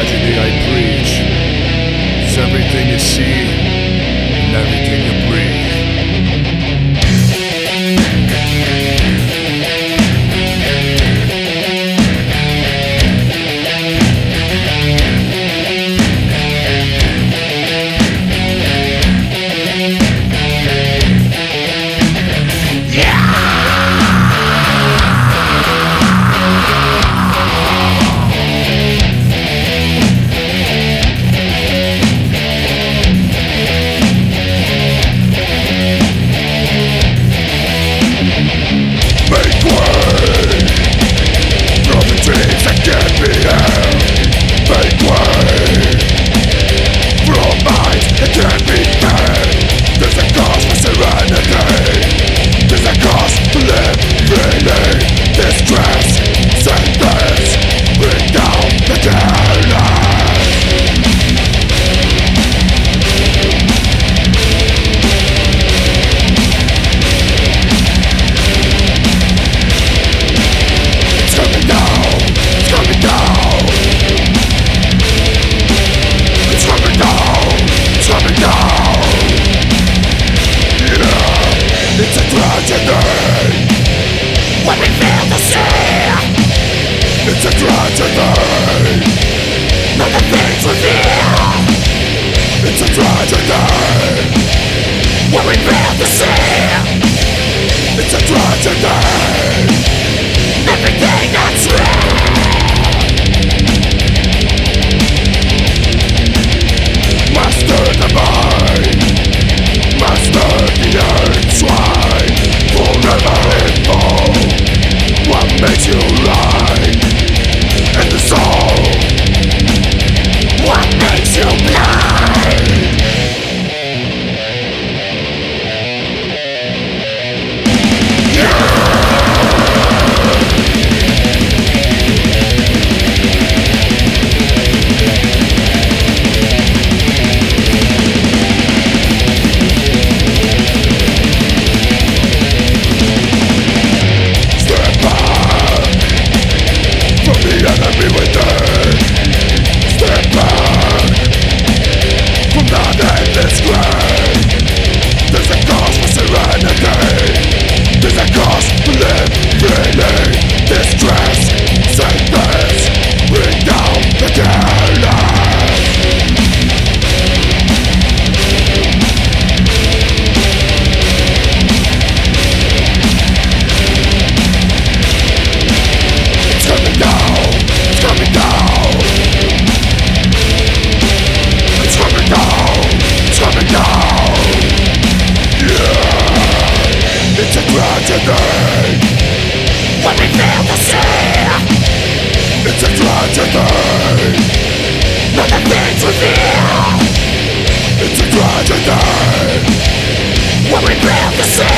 tragedy I preach. is everything you see and everything you breathe. tragedy What we fail to see It's a tragedy. Every the sun.